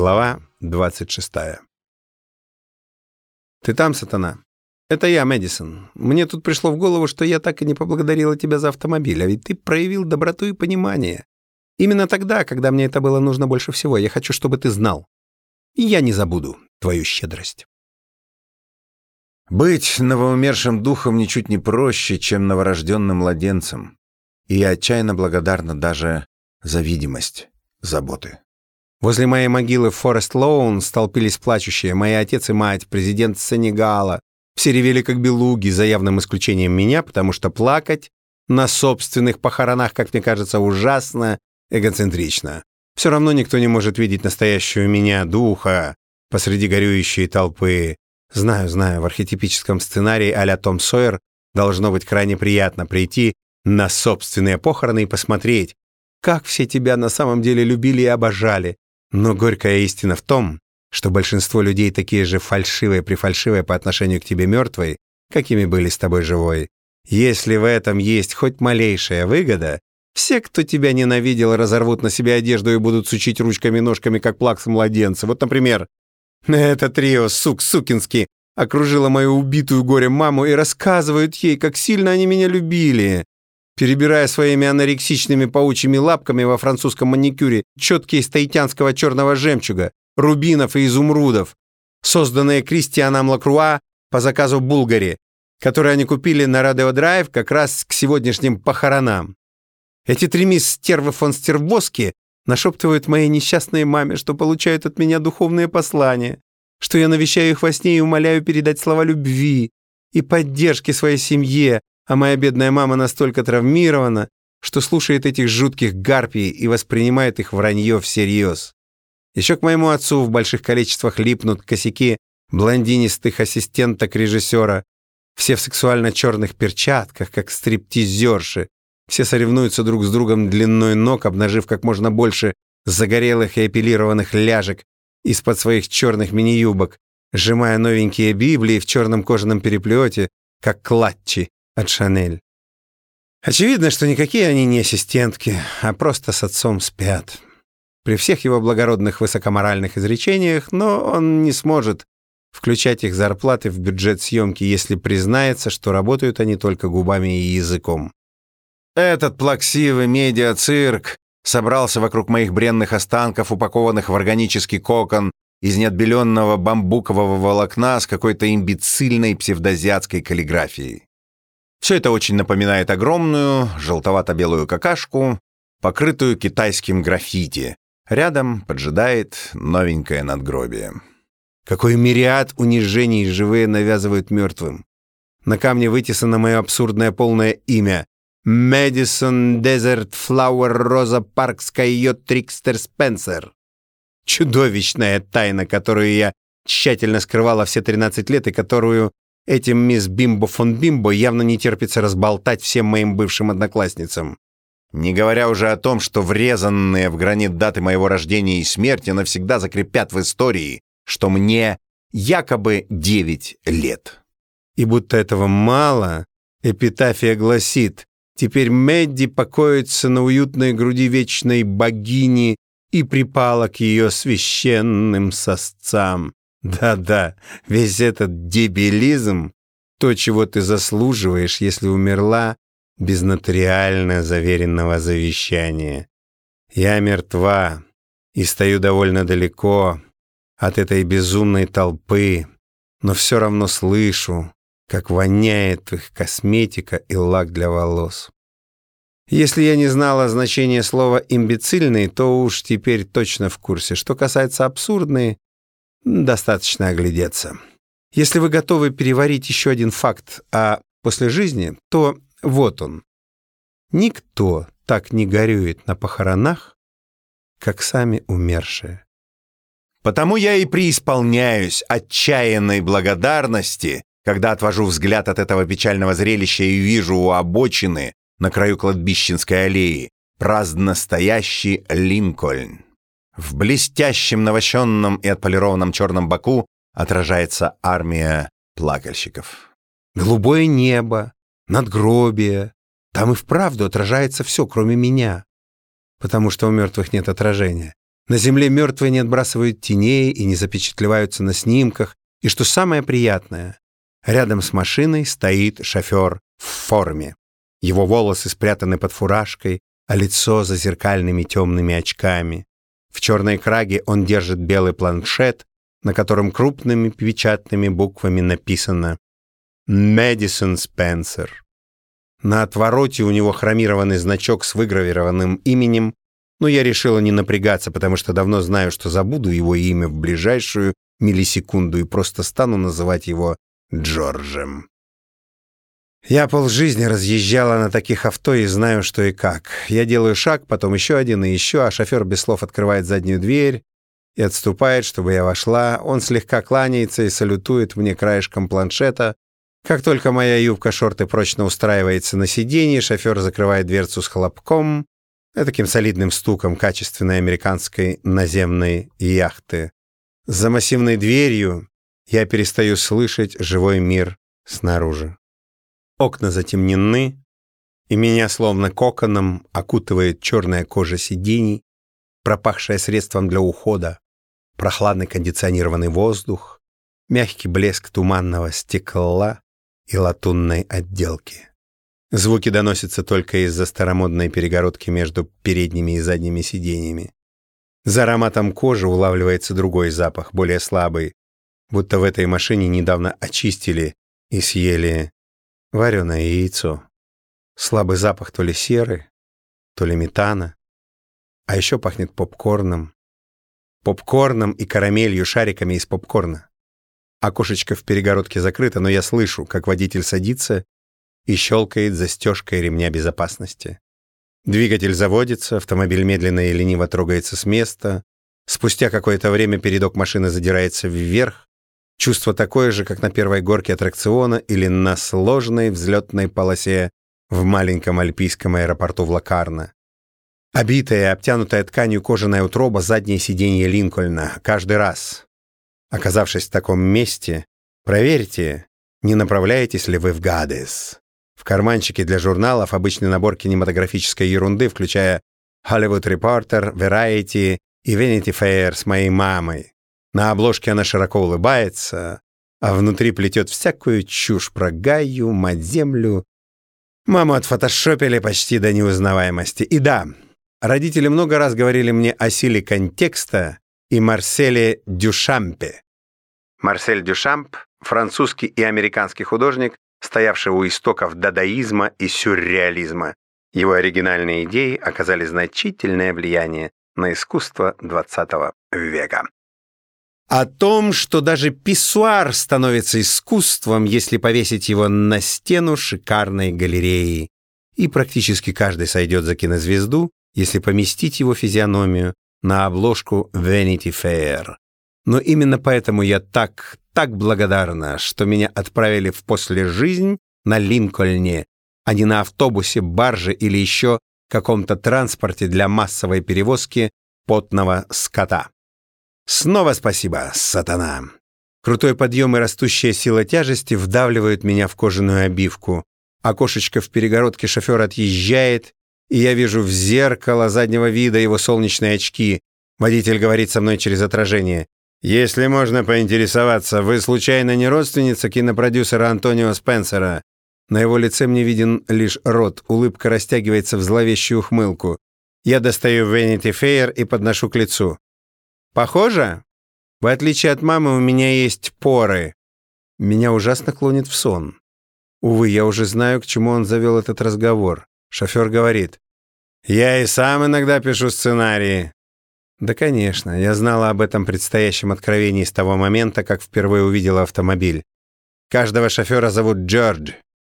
Глава 26. «Ты там, сатана?» «Это я, Мэдисон. Мне тут пришло в голову, что я так и не поблагодарила тебя за автомобиль, а ведь ты проявил доброту и понимание. Именно тогда, когда мне это было нужно больше всего, я хочу, чтобы ты знал. И я не забуду твою щедрость». Быть новоумершим духом ничуть не проще, чем новорожденным младенцем. И я отчаянно благодарна даже за видимость заботы. Возле моей могилы в Форест Лоун столпились плачущие мои отец и мать, президент Сенегала. Все ревели как белуги, за явным исключением меня, потому что плакать на собственных похоронах, как мне кажется, ужасно эгоцентрично. Все равно никто не может видеть настоящую меня, духа, посреди горюющей толпы. Знаю, знаю, в архетипическом сценарии а-ля Том Сойер должно быть крайне приятно прийти на собственные похороны и посмотреть, как все тебя на самом деле любили и обожали. Но горькая истина в том, что большинство людей такие же фальшивые-прифальшивые по отношению к тебе мертвой, какими были с тобой живой. Если в этом есть хоть малейшая выгода, все, кто тебя ненавидел, разорвут на себе одежду и будут сучить ручками-ножками, как плакс младенца. Вот, например, это трио, сук сукинский, окружило мою убитую горем маму и рассказывают ей, как сильно они меня любили. Перебирая своими анорексичными паучьими лапками во французском маникюре четкие из таитянского черного жемчуга, рубинов и изумрудов, созданные Кристианом Лакруа по заказу Булгари, которые они купили на Радио Драйв как раз к сегодняшним похоронам. Эти три мисс стервы фон Стервоски нашептывают моей несчастной маме, что получают от меня духовные послания, что я навещаю их во сне и умоляю передать слова любви и поддержки своей семье, а моя бедная мама настолько травмирована, что слушает этих жутких гарпий и воспринимает их вранье всерьез. Еще к моему отцу в больших количествах липнут косяки блондинистых ассистенток режиссера, все в сексуально черных перчатках, как стриптизерши, все соревнуются друг с другом длиной ног, обнажив как можно больше загорелых и эпилированных ляжек из-под своих черных мини-юбок, сжимая новенькие Библии в черном кожаном переплете, как клатчи от Шанель. Очевидно, что никакие они не ассистентки, а просто с отцом спят. При всех его благородных высокоморальных изречениях, но он не сможет включать их зарплаты в бюджет съемки, если признается, что работают они только губами и языком. Этот плаксивый медиацирк собрался вокруг моих бренных останков, упакованных в органический кокон из неотбеленного бамбукового волокна с какой-то имбецильной псевдозиатской каллиграфией. Все это очень напоминает огромную желтовато-белую какашку, покрытую китайским граффити. Рядом поджидает новенькое надгробие. Какой мириад унижений живые навязывают мертвым. На камне вытесано мое абсурдное полное имя Мэдисон Дезерт Флауэр Роза Парк Скайот Трикстер Спенсер. Чудовищная тайна, которую я тщательно скрывала все 13 лет и которую этим мисс Бимбо фон Бимбо явно не терпится разболтать всем моим бывшим одноклассницам. Не говоря уже о том, что врезанные в гранит даты моего рождения и смерти навсегда закрепят в истории, что мне якобы 9 лет. И будто этого мало, эпитафия гласит Теперь Мэдди покоится на уютной груди вечной богини и припала к ее священным сосцам. Да-да, весь этот дебилизм — то, чего ты заслуживаешь, если умерла без нотариально заверенного завещания. Я мертва и стою довольно далеко от этой безумной толпы, но все равно слышу, как воняет их косметика и лак для волос. Если я не знала значения слова «имбецильный», то уж теперь точно в курсе. Что касается абсурдной, достаточно оглядеться. Если вы готовы переварить еще один факт о после жизни, то вот он. Никто так не горюет на похоронах, как сами умершие. Потому я и преисполняюсь отчаянной благодарности когда отвожу взгляд от этого печального зрелища и вижу у обочины на краю кладбищенской аллеи праздно стоящий Линкольн. В блестящем, навощенном и отполированном черном боку отражается армия плакальщиков. Голубое небо, надгробие. Там и вправду отражается все, кроме меня. Потому что у мертвых нет отражения. На земле мертвые не отбрасывают теней и не запечатлеваются на снимках. И что самое приятное, рядом с машиной стоит шофер в форме. Его волосы спрятаны под фуражкой, а лицо за зеркальными темными очками. В черной краге он держит белый планшет, на котором крупными печатными буквами написано «Мэдисон Спенсер». На отвороте у него хромированный значок с выгравированным именем, но я решила не напрягаться, потому что давно знаю, что забуду его имя в ближайшую миллисекунду и просто стану называть его Джорджем. Я полжизни разъезжала на таких авто и знаю, что и как. Я делаю шаг, потом еще один и еще, а шофер без слов открывает заднюю дверь и отступает, чтобы я вошла. Он слегка кланяется и салютует мне краешком планшета. Как только моя юбка-шорты прочно устраивается на сиденье, шофер закрывает дверцу с хлопком, таким солидным стуком качественной американской наземной яхты. За массивной дверью я перестаю слышать живой мир снаружи. Окна затемнены, и меня словно коконом окутывает черная кожа сидений, пропахшая средством для ухода, прохладный кондиционированный воздух, мягкий блеск туманного стекла и латунной отделки. Звуки доносятся только из-за старомодной перегородки между передними и задними сиденьями. За ароматом кожи улавливается другой запах, более слабый, будто в этой машине недавно очистили и съели Вареное яйцо. Слабый запах то ли серы, то ли метана. А еще пахнет попкорном. Попкорном и карамелью шариками из попкорна. Окошечко в перегородке закрыто, но я слышу, как водитель садится и щелкает застежкой ремня безопасности. Двигатель заводится, автомобиль медленно и лениво трогается с места. Спустя какое-то время передок машины задирается вверх, Чувство такое же, как на первой горке аттракциона или на сложной взлетной полосе в маленьком альпийском аэропорту в Лакарно. Обитая, обтянутая тканью кожаная утроба заднее сиденье Линкольна каждый раз. Оказавшись в таком месте, проверьте, не направляетесь ли вы в Гадес. В карманчике для журналов обычный набор кинематографической ерунды, включая Hollywood Reporter, Variety и Vanity Fair с моей мамой. На обложке она широко улыбается, а внутри плетет всякую чушь про Гаю, мать-землю. Маму отфотошопили почти до неузнаваемости. И да, родители много раз говорили мне о силе контекста и Марселе Дюшампе. Марсель Дюшамп — французский и американский художник, стоявший у истоков дадаизма и сюрреализма. Его оригинальные идеи оказали значительное влияние на искусство XX века о том, что даже писсуар становится искусством, если повесить его на стену шикарной галереи. И практически каждый сойдет за кинозвезду, если поместить его физиономию на обложку Vanity Fair. Но именно поэтому я так, так благодарна, что меня отправили в послежизнь на Линкольне, а не на автобусе, барже или еще каком-то транспорте для массовой перевозки потного скота. Снова спасибо, сатана. Крутой подъем и растущая сила тяжести вдавливают меня в кожаную обивку. Окошечко в перегородке шофер отъезжает, и я вижу в зеркало заднего вида его солнечные очки. Водитель говорит со мной через отражение. «Если можно поинтересоваться, вы случайно не родственница кинопродюсера Антонио Спенсера?» На его лице мне виден лишь рот, улыбка растягивается в зловещую ухмылку. Я достаю Vanity Fair и подношу к лицу. Похоже? В отличие от мамы, у меня есть поры. Меня ужасно клонит в сон. Увы, я уже знаю, к чему он завел этот разговор. Шофер говорит. «Я и сам иногда пишу сценарии». Да, конечно, я знала об этом предстоящем откровении с того момента, как впервые увидела автомобиль. Каждого шофера зовут Джордж,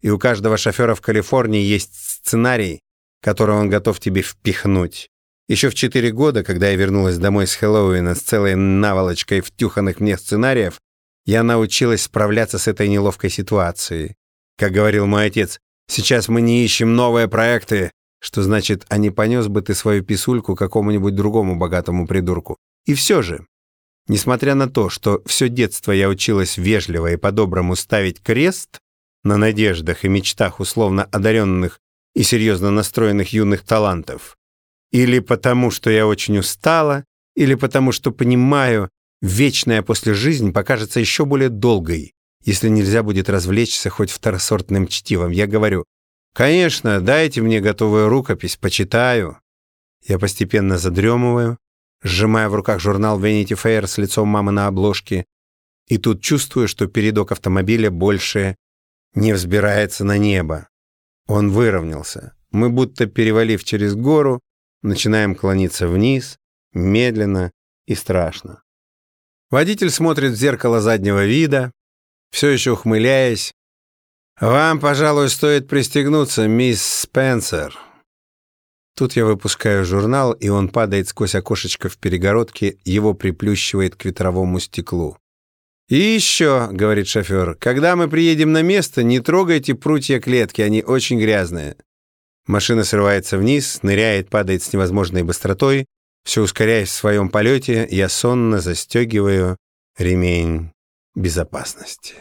и у каждого шофера в Калифорнии есть сценарий, который он готов тебе впихнуть. Еще в четыре года, когда я вернулась домой с Хэллоуина с целой наволочкой втюханных мне сценариев, я научилась справляться с этой неловкой ситуацией. Как говорил мой отец, сейчас мы не ищем новые проекты, что значит, а не понес бы ты свою писульку какому-нибудь другому богатому придурку. И все же, несмотря на то, что все детство я училась вежливо и по-доброму ставить крест на надеждах и мечтах условно одаренных и серьезно настроенных юных талантов, или потому, что я очень устала или потому что понимаю, вечная после жизнь покажется еще более долгой, если нельзя будет развлечься хоть второсортным чтивом. Я говорю, конечно, дайте мне готовую рукопись, почитаю. Я постепенно задремываю, сжимая в руках журнал Vanity Fair с лицом мамы на обложке, и тут чувствую, что передок автомобиля больше не взбирается на небо. Он выровнялся. Мы, будто перевалив через гору, начинаем клониться вниз, медленно и страшно. Водитель смотрит в зеркало заднего вида, все еще ухмыляясь. «Вам, пожалуй, стоит пристегнуться, мисс Спенсер». Тут я выпускаю журнал, и он падает сквозь окошечко в перегородке, его приплющивает к ветровому стеклу. «И еще», — говорит шофер, — «когда мы приедем на место, не трогайте прутья клетки, они очень грязные». Машина срывается вниз, ныряет, падает с невозможной быстротой. Все ускоряясь в своем полете, я сонно застегиваю ремень безопасности.